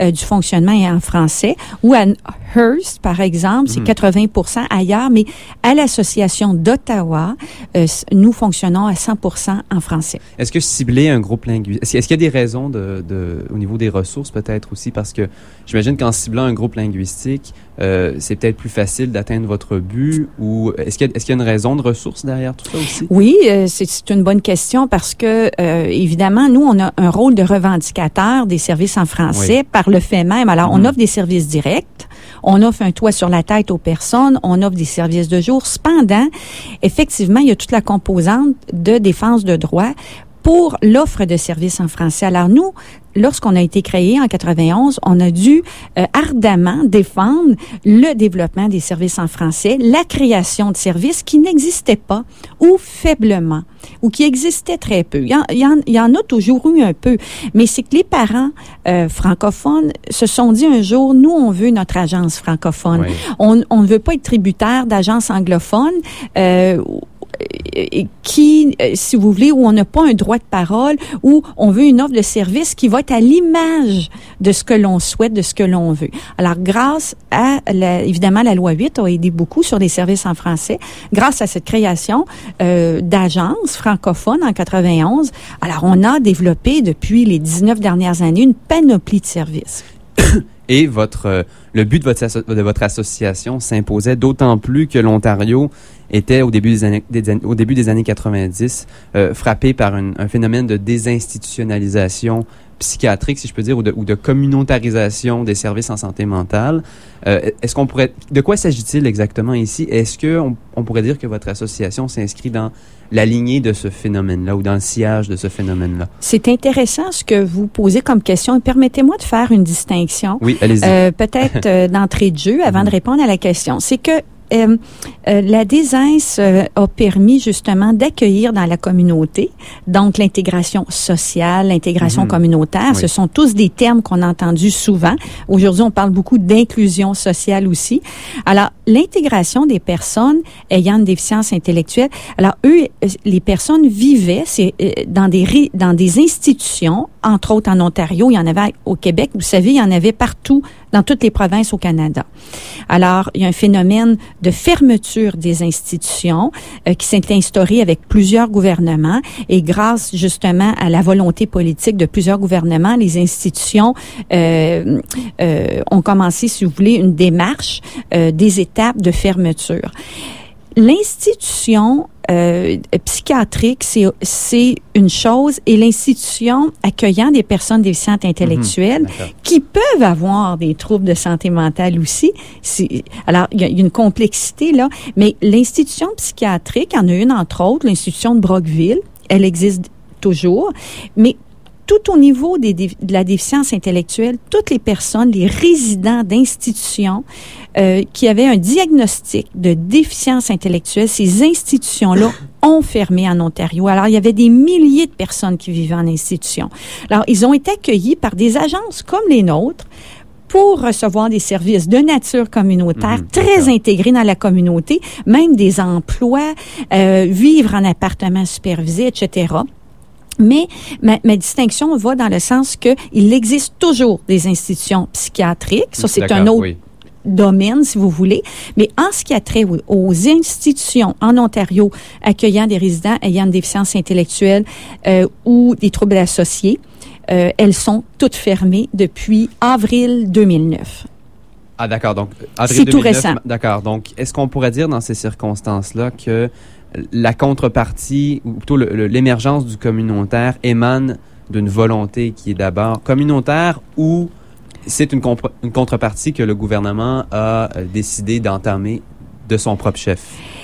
euh, du fonctionnement est en français, ou à Hearst par exemple, c'est 80 hmm. ailleurs, mais à l'association d'Ottawa, euh, nous fonctionnons à 100 en français. Est-ce que cibler un groupe linguistique, est-ce qu'il y a des raisons de au niveau des ressources peut-être aussi, parce que j'imagine qu'en ciblant un groupe linguistique, euh, c'est peut-être plus facile d'atteindre votre but ou est-ce qu'il y, est y, a une raison de ressources derrière tout ça aussi? Oui, euh, c'est une bonne question parce que, euh, évidemment, nous, on a un rôle de revendicateur des services en français par le fait même. Alors, on mhm. offre des services directs, on offre un toit sur la tête aux personnes, on offre des services de jour. Cependant, effectivement, il y a toute la composante de défense de droit pour l'offre de services en français. Alors nous, lorsqu'on a été créé en 91, on a dû euh, ardemment défendre le développement des services en français, la création de services qui n'existaient pas ou faiblement ou qui existaient très peu. Il y en, il y en, a toujours eu un peu, mais c'est que les parents euh, francophones se sont dit un jour, nous, on veut notre agence francophone. On, on ne veut pas être tributaire d'agences anglophones. Euh, qui, euh, si vous voulez, où on n'a pas un droit de parole, où on veut une offre de service qui va être à l'image de ce que l'on souhaite, de ce que l'on veut. Alors, grâce à, évidemment, la loi 8 a aidé beaucoup sur les services en français. Grâce à cette création euh, d'agences francophones en 91, alors on a développé depuis les 19 dernières années une panoplie de services. *coughs* Et votre, euh, le but de votre, association s'imposait d'autant plus que l'Ontario était au début des années, au début des années 90 euh, frappé par un phénomène de désinstitutionnalisation psychiatrique, si je peux dire, ou de, ou de communautarisation des services en santé mentale. Euh, est-ce qu'on pourrait, de quoi s'agit-il exactement ici? Est-ce que on, pourrait dire que votre association s'inscrit dans la lignée de ce phénomène-là ou dans le sillage de ce phénomène-là? C'est intéressant ce que vous posez comme question. Permettez-moi de faire une distinction. Oui, allez-y. Euh, peut-être euh, d'entrée de jeu avant de mhm. répondre à la question. C'est que euh, euh, la DESINS euh, a permis justement d'accueillir dans la communauté, donc l'intégration sociale, l'intégration mhm. communautaire. Ce sont tous des termes qu'on a entendus souvent. Aujourd'hui, on parle beaucoup d'inclusion sociale aussi. Alors, l'intégration des personnes ayant une déficience intellectuelle. Alors, eux, les personnes vivaient dans des dans des institutions, entre autres en Ontario, il y en avait au Québec. Vous savez, il y en avait partout dans toutes les provinces au Canada. Alors, il y a un phénomène de fermeture des institutions euh, qui s'est instauré avec plusieurs gouvernements et grâce justement à la volonté politique de plusieurs gouvernements, les institutions euh, euh, ont commencé, si vous voulez, une démarche des étapes de fermeture. L'institution euh, psychiatrique, c'est une chose, et l'institution accueillant des personnes déficientes intellectuelles mhm. qui peuvent avoir des troubles de santé mentale aussi. Alors, il y, a une complexité là, mais l'institution psychiatrique, il y en a une entre autres, l'institution de Brockville, elle existe toujours, mais tout au niveau des, de la déficience intellectuelle, toutes les personnes, les résidents d'institutions euh, qui avaient un diagnostic de déficience intellectuelle, ces institutions-là *coughs* ont fermé en Ontario. Alors, il y avait des milliers de personnes qui vivaient en institution. Alors, ils ont été accueillis par des agences comme les nôtres pour recevoir des services de nature communautaire mhm, très intégrés dans la communauté, même des emplois, euh, vivre en appartement supervisé, etc. Mais ma, distinction va dans le sens que il existe toujours des institutions psychiatriques. Ça, c'est un autre domaine, si vous voulez. Mais en ce qui a trait aux, institutions en Ontario accueillant des résidents ayant une déficience intellectuelle euh, ou des troubles associés, euh, elles sont toutes fermées depuis avril 2009. Ah, d'accord. Donc, avril C'est tout récent. D'accord. Donc, est-ce qu'on pourrait dire dans ces circonstances-là que la contrepartie, ou plutôt l'émergence du communautaire émane d'une volonté qui est d'abord communautaire ou c'est une, contrepartie que le gouvernement a euh, décidé d'entamer de son propre chef?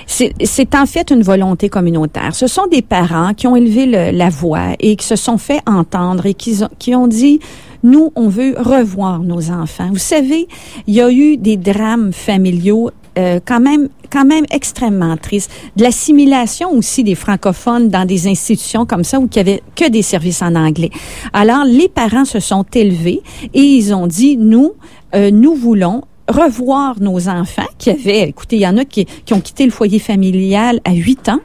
C'est en fait une volonté communautaire. Ce sont des parents qui ont élevé la voix et qui se sont fait entendre et qui ont dit, nous, on veut revoir nos enfants. Vous savez, il y a eu des drames familiaux euh, quand même quand même extrêmement triste. De l'assimilation aussi des francophones dans des institutions comme ça où il n'y avait que des services en anglais. Alors, les parents se sont élevés et ils ont dit, nous, euh, nous voulons revoir nos enfants qui avaient, écoutez, il y en a qui, qui ont quitté le foyer familial à 8 ans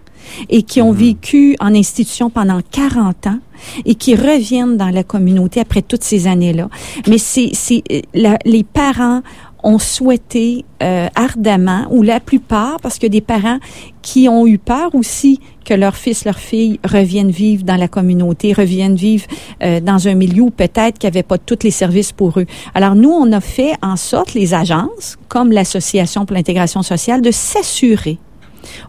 et qui ont mhm. vécu en institution pendant 40 ans et qui reviennent dans la communauté après toutes ces années-là. Mais c'est, c'est euh, les parents ont souhaité euh, ardemment, ou la plupart, parce que des parents qui ont eu peur aussi que leur fils, leur fille reviennent vivre dans la communauté, reviennent vivre euh, dans un milieu peut-être qu'il n'y avait pas tous les services pour eux. Alors nous, on a fait en sorte, les agences, comme l'Association pour l'intégration sociale, de s'assurer.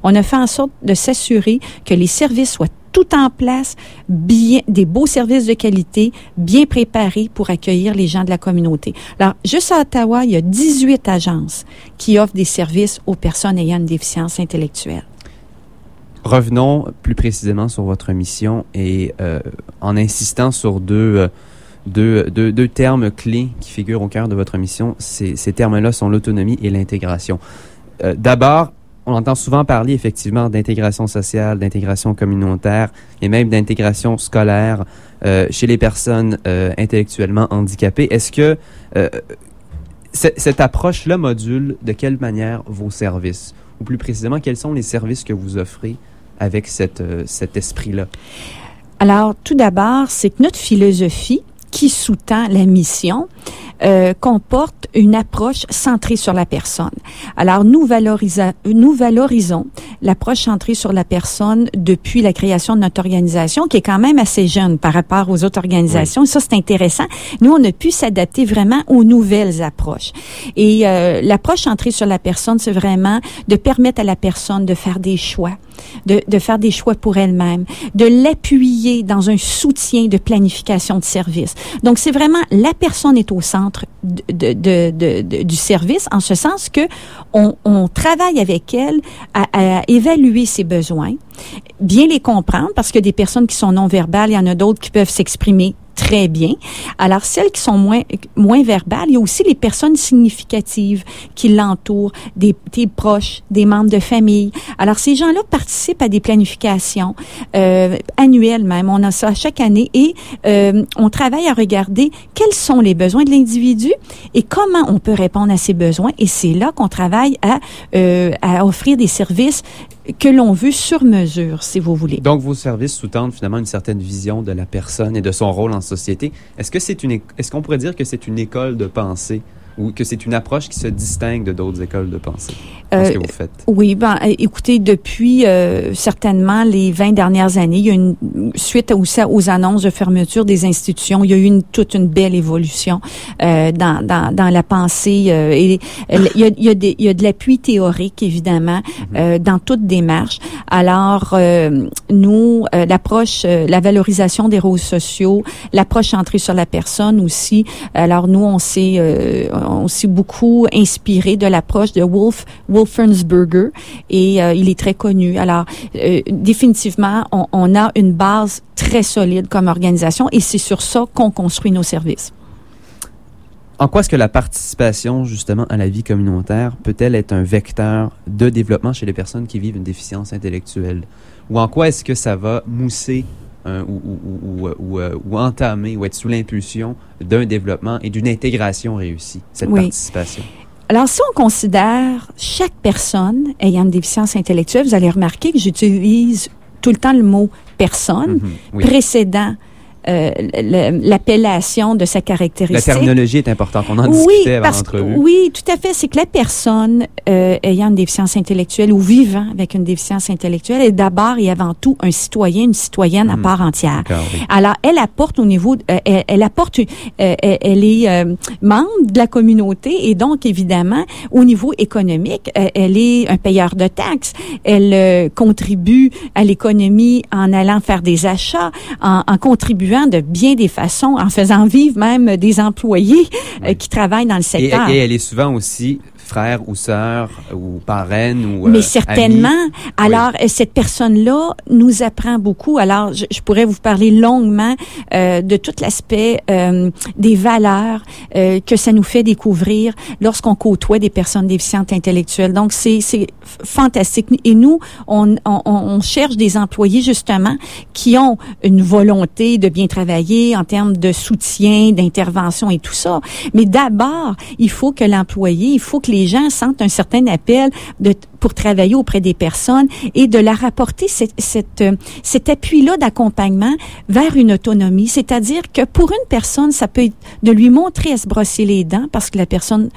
On a fait en sorte de s'assurer que les services soient tout en place, des beaux services de qualité, bien préparés pour accueillir les gens de la communauté. Alors, juste à Ottawa, il y a 18 agences qui offrent des services aux personnes ayant une déficience intellectuelle. revenons plus précisément sur votre mission et en insistant sur deux, deux, deux, deux, termes clés qui figurent au cœur de votre mission. Ces, termes-là sont l'autonomie et l'intégration. D'abord, on entend souvent parler effectivement d'intégration sociale, d'intégration communautaire et même d'intégration scolaire euh, chez les personnes euh, intellectuellement handicapées. Est-ce que euh, cette approche-là module de quelle manière vos services? Ou plus précisément, quels sont les services que vous offrez avec cette, cet esprit-là? Alors, tout d'abord, c'est que notre philosophie qui sous-tend la mission, euh, comporte une approche centrée sur la personne. Alors, nous, nous valorisons l'approche centrée sur la personne depuis la création de notre organisation, qui est quand même assez jeune par rapport aux autres organisations. Ça, c'est intéressant. Nous, on a pu s'adapter vraiment aux nouvelles approches. Et euh, l'approche centrée sur la personne, c'est vraiment de permettre à la personne de faire des choix, de, de faire des choix pour elle-même, de l'appuyer dans un soutien de planification de service. Donc, c'est vraiment la personne est au centre de, du service, en ce sens que on, on travaille avec elle à, à, évaluer ses besoins, bien les comprendre, parce que des personnes qui sont non verbales, il y en a d'autres qui peuvent s'exprimer très bien. Alors, celles qui sont moins, moins verbales, il y a aussi les personnes significatives qui l'entourent, des, proches, des membres de famille. Alors, ces gens-là participent à des planifications euh, annuelles même. On a ça chaque année et euh, on travaille à regarder quels sont les besoins de l'individu et comment on peut répondre à ces besoins. Et c'est là qu'on travaille à, euh, à offrir des services que l'on veut sur mesure, si vous voulez. Donc, vos services sous-tendent finalement une certaine vision de la personne et de son rôle en société. Est-ce que c'est une, est-ce qu'on pourrait dire que c'est une école de pensée? Ou que c'est une approche qui se distingue de d'autres écoles de pensée? Euh, que vous faites? Oui, ben, écoutez, depuis euh, certainement les 20 dernières années, il y a une suite aux, aux annonces de fermeture des institutions, il y a eu une, toute une belle évolution euh, dans, dans, dans, la pensée. Euh, et, il, y a, il, y a des, il y a de l'appui théorique, évidemment, euh, dans toute démarche. Alors, euh, nous, l'approche, la valorisation des rôles sociaux, l'approche centrée sur la personne aussi. Alors, nous, on s'est aussi beaucoup inspiré de l'approche de Wolf Wolfensberger et euh, il est très connu. Alors, euh, définitivement, on, on, a une base très solide comme organisation et c'est sur ça qu'on construit nos services. En quoi est-ce que la participation justement à la vie communautaire peut-elle être un vecteur de développement chez les personnes qui vivent une déficience intellectuelle? Ou en quoi est-ce que ça va mousser euh, ou, ou, ou, ou, entamer ou être sous l'impulsion d'un développement et d'une intégration réussie, cette oui. participation? Alors, si on considère chaque personne ayant une déficience intellectuelle, vous allez remarquer que j'utilise tout le temps le mot personne mm -hmm, oui. précédent euh, l'appellation de sa caractéristique. La terminologie est importante. On en oui, discutait avant l'entrevue. Oui, tout à fait. C'est que la personne euh, ayant une déficience intellectuelle ou vivant avec une déficience intellectuelle est d'abord et avant tout un citoyen, une citoyenne à hmm. part entière. Oui. Alors, elle apporte au niveau, euh, elle, elle, apporte, euh, elle est membre de la communauté et donc évidemment au niveau économique, elle est un payeur de taxes. Elle contribue à l'économie en allant faire des achats, en, en contribuant de bien des façons, en faisant vivre même des employés euh, qui travaillent dans le secteur. Et, et elle est souvent aussi frère ou sœur ou parraine ou Mais euh, certainement. Ami. Alors oui. cette personne-là nous apprend beaucoup. Alors je, je pourrais vous parler longuement euh, de tout l'aspect euh, des valeurs euh, que ça nous fait découvrir lorsqu'on côtoie des personnes déficientes intellectuelles. Donc c'est c'est fantastique. Et nous on, on, on cherche des employés justement qui ont une volonté de bien travailler en termes de soutien, d'intervention et tout ça. Mais d'abord il faut que l'employé, il faut que les les gens sentent un certain appel pour travailler auprès des personnes et de leur apporter euh, cet appui-là d'accompagnement vers une autonomie. C'est-à-dire que pour une personne, ça peut être de lui montrer à se brosser les dents parce que la personne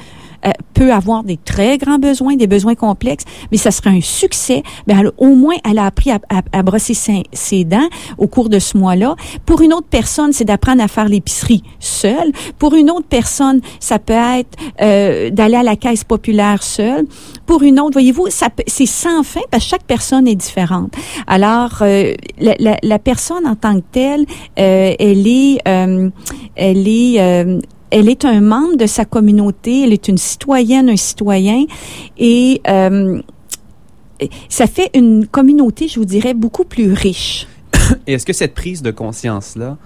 euh, peut avoir des très grands besoins, des besoins complexes, mais ça serait un succès. Elle, au moins, elle a appris à, à, à brosser ses, ses, dents au cours de ce mois-là. Pour une autre personne, c'est d'apprendre à faire l'épicerie seule. Pour une autre personne, ça peut être euh, d'aller à la caisse populaire seule. Pour une autre, voyez-vous, c'est sans fin parce que chaque personne est différente. Alors, euh, la, la, la, personne en tant que telle, euh, elle est, euh, elle est euh, elle est un membre de sa communauté, elle est une citoyenne, un citoyen, et euh, ça fait une communauté, je vous dirais, beaucoup plus riche. *coughs* Et est-ce que cette prise de conscience-là,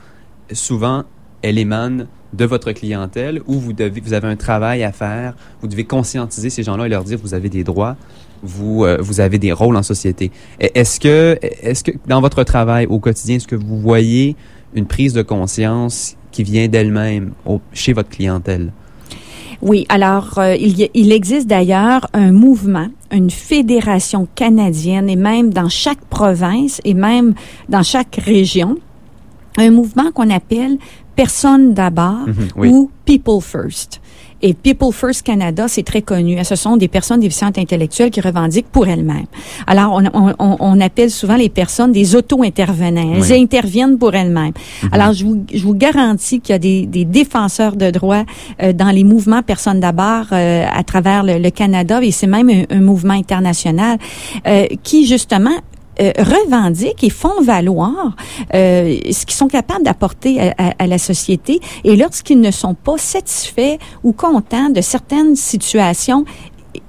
souvent, elle émane de votre clientèle ou vous, avez un travail à faire, vous devez conscientiser ces gens-là et leur dire vous avez des droits, vous, euh, avez des rôles en société. Que, est-ce que dans votre travail au quotidien, est-ce que vous voyez une prise de conscience qui vient d'elle-même chez votre clientèle? Oui, alors euh, il, il, existe d'ailleurs un mouvement, une fédération canadienne et même dans chaque province et même dans chaque région, un mouvement qu'on appelle Personne d'abord mhm, ou People First. Et People First Canada, c'est très connu. Ce sont des personnes déficientes intellectuelles qui revendiquent pour elles-mêmes. Alors, on, on, on, appelle souvent les personnes des auto-intervenants. Elles interviennent pour elles-mêmes. Mhm. Alors, je vous, je vous garantis qu'il y a des, des défenseurs de droits euh, dans les mouvements Personnes d'abord euh, à travers le, Canada, et c'est même un, un, mouvement international euh, qui, justement, euh, revendiquent et font valoir euh, ce qu'ils sont capables d'apporter à, à, la société. Et lorsqu'ils ne sont pas satisfaits ou contents de certaines situations,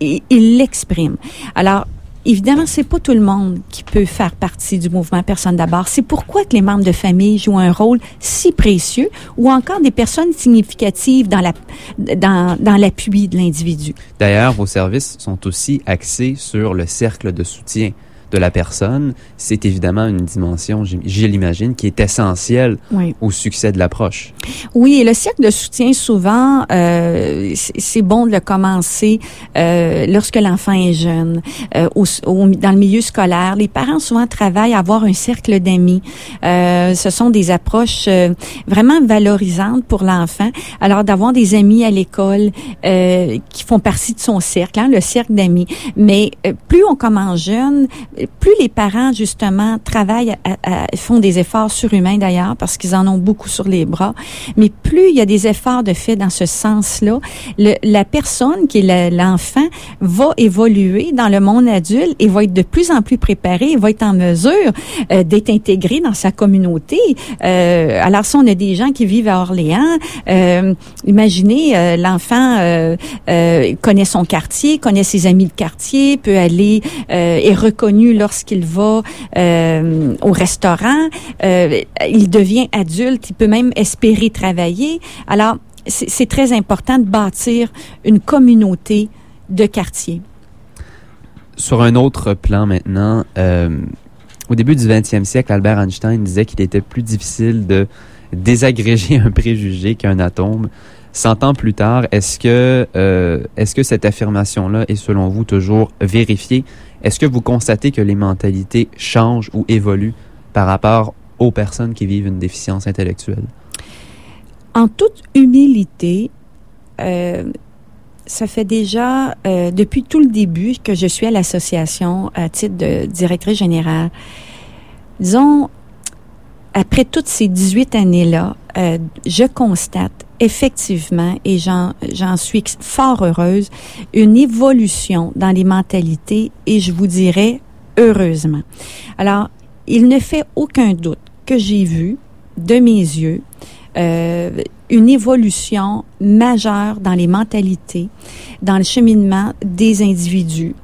ils l'expriment. Alors, Évidemment, c'est pas tout le monde qui peut faire partie du mouvement Personne d'abord. C'est pourquoi que les membres de famille jouent un rôle si précieux ou encore des personnes significatives dans la dans, dans l'appui de l'individu. D'ailleurs, vos services sont aussi axés sur le cercle de soutien de la personne, c'est évidemment une dimension, je l'imagine, qui est essentielle au succès de l'approche. Oui, et le cercle de soutien, souvent, euh, c'est bon de le commencer euh, lorsque l'enfant est jeune, euh, au, dans le milieu scolaire. Les parents souvent travaillent à avoir un cercle d'amis. Euh, ce sont des approches euh, vraiment valorisantes pour l'enfant. Alors, d'avoir des amis à l'école euh, qui font partie de son cercle, hein, le cercle d'amis. Mais plus on commence jeune, plus les parents, justement, travaillent, à, font des efforts surhumains d'ailleurs, parce qu'ils en ont beaucoup sur les bras, mais plus il y a des efforts de fait dans ce sens-là, la personne qui est l'enfant va évoluer dans le monde adulte et va être de plus en plus préparée, va être en mesure euh, d'être intégré dans sa communauté. Euh, alors, si on a des gens qui vivent à Orléans, euh, imaginez, euh, l'enfant euh, connaît son quartier, connaît ses amis de quartier, peut aller, est reconnu lorsqu'il va euh, au restaurant, euh, il devient adulte, il peut même espérer travailler. Alors, c'est très important de bâtir une communauté de quartier. Sur un autre plan maintenant, euh, au début du 20e siècle, Albert Einstein disait qu'il était plus difficile de désagréger *laughs* un préjugé qu'un atome. Cent ans plus tard, est-ce que, est-ce que cette affirmation-là est selon vous toujours vérifiée? Est-ce que vous constatez que les mentalités changent ou évoluent par rapport aux personnes qui vivent une déficience intellectuelle? En toute humilité, euh, ça fait déjà euh, depuis tout le début que je suis à l'association à titre de directrice générale. Disons, après toutes ces 18 années-là, euh, je constate effectivement, et j'en suis fort heureuse, une évolution dans les mentalités et je vous dirais heureusement. Alors, il ne fait aucun doute que j'ai vu de mes yeux euh, une évolution majeure dans les mentalités, dans le cheminement des individus.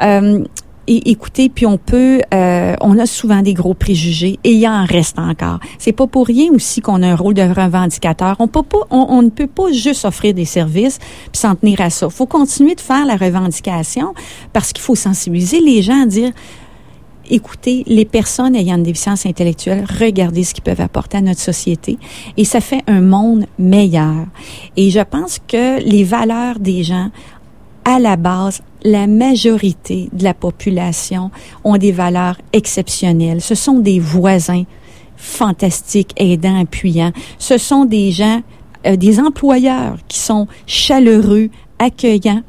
Euh, et écoutez, puis on peut, euh, on a souvent des gros préjugés et il en reste encore. C'est pas pour rien aussi qu'on a un rôle de revendicateur. On peut pas, on, ne peut pas juste offrir des services puis s'en tenir à ça. Faut continuer de faire la revendication parce qu'il faut sensibiliser les gens à dire écoutez, les personnes ayant une déficience intellectuelle, regardez ce qu'ils peuvent apporter à notre société et ça fait un monde meilleur. Et je pense que les valeurs des gens à la base, la majorité de la population ont des valeurs exceptionnelles. Ce sont des voisins fantastiques, aidants, appuyants. Ce sont des gens, euh, des employeurs qui sont chaleureux, accueillants.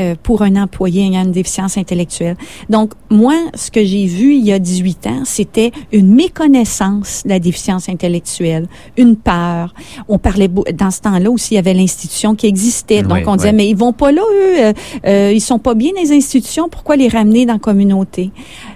Euh, pour un employé ayant une déficience intellectuelle. Donc, moi, ce que j'ai vu il y a 18 ans, c'était une méconnaissance de la déficience intellectuelle, une peur. On parlait, dans ce temps-là aussi, il y avait l'institution qui existait. Donc, on disait, mais ils vont pas là, eux, euh, euh, ils sont pas bien les institutions, pourquoi les ramener dans la communauté?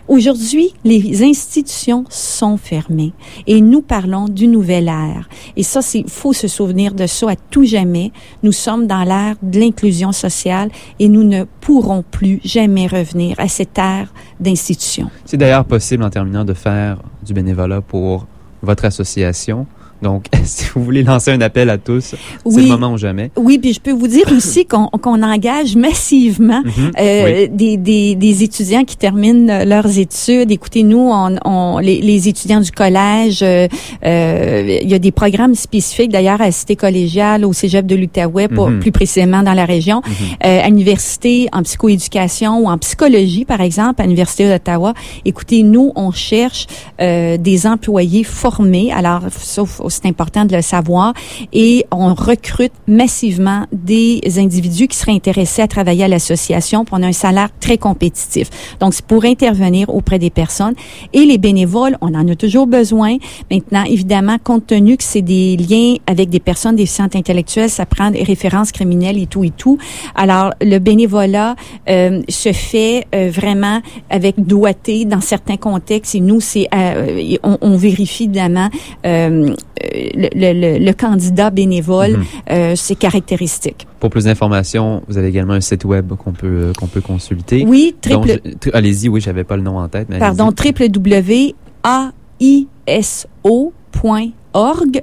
Aujourd'hui, les institutions sont fermées et nous parlons du nouvel ère. Et ça, c'est faut se souvenir de ça à tout jamais. Nous sommes dans l'ère de l'inclusion sociale et nous ne pourrons plus jamais revenir à cette ère d'institution. C'est d'ailleurs possible en terminant de faire du bénévolat pour votre association. Donc, *laughs* si vous voulez lancer un appel à tous, c'est le moment ou jamais. Oui, puis je peux vous dire aussi *coughs* qu'on engage massivement mhm. euh, des, des, des, étudiants qui terminent leurs études. Écoutez, nous, on, on les, les, étudiants du collège, euh, euh, il y a des programmes spécifiques, d'ailleurs, à la Cité collégiale, au Cégep de l'Outaouais, mhm. plus précisément dans la région, euh, à l'université en psychoéducation ou en psychologie, par exemple, à l'Université d'Ottawa. Écoutez, nous, on cherche euh, des employés formés, alors, sauf c'est important de le savoir. Et on recrute massivement des individus qui seraient intéressés à travailler à l'association. pour on a un salaire très compétitif. Donc, c'est pour intervenir auprès des personnes. Et les bénévoles, on en a toujours besoin. Maintenant, évidemment, compte tenu que c'est des liens avec des personnes déficientes intellectuelles, ça prend des références criminelles et tout et tout. Alors, le bénévolat euh, se fait euh, vraiment avec doigté dans certains contextes. Et nous, c'est euh, on, on, vérifie évidemment le, candidat bénévole, mhm. euh, ses caractéristiques. Pour plus d'informations, vous avez également un site web qu'on peut euh, qu'on peut consulter. Oui, triple. Allez-y, oui, j'avais pas le nom en tête. Mais pardon, www.aiso.org,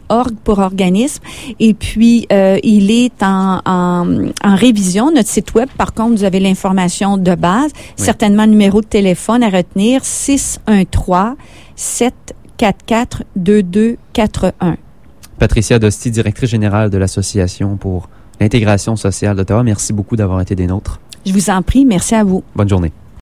org pour organisme. Et puis, euh, il est en, en, révision, notre site web. Par contre, vous avez l'information de base. Certainement, numéro de téléphone à retenir, 613 7 442241. Patricia Dosti, directrice générale de l'Association pour l'intégration sociale d'Ottawa, merci beaucoup d'avoir été des nôtres. Je vous en prie, merci à vous. Bonne journée.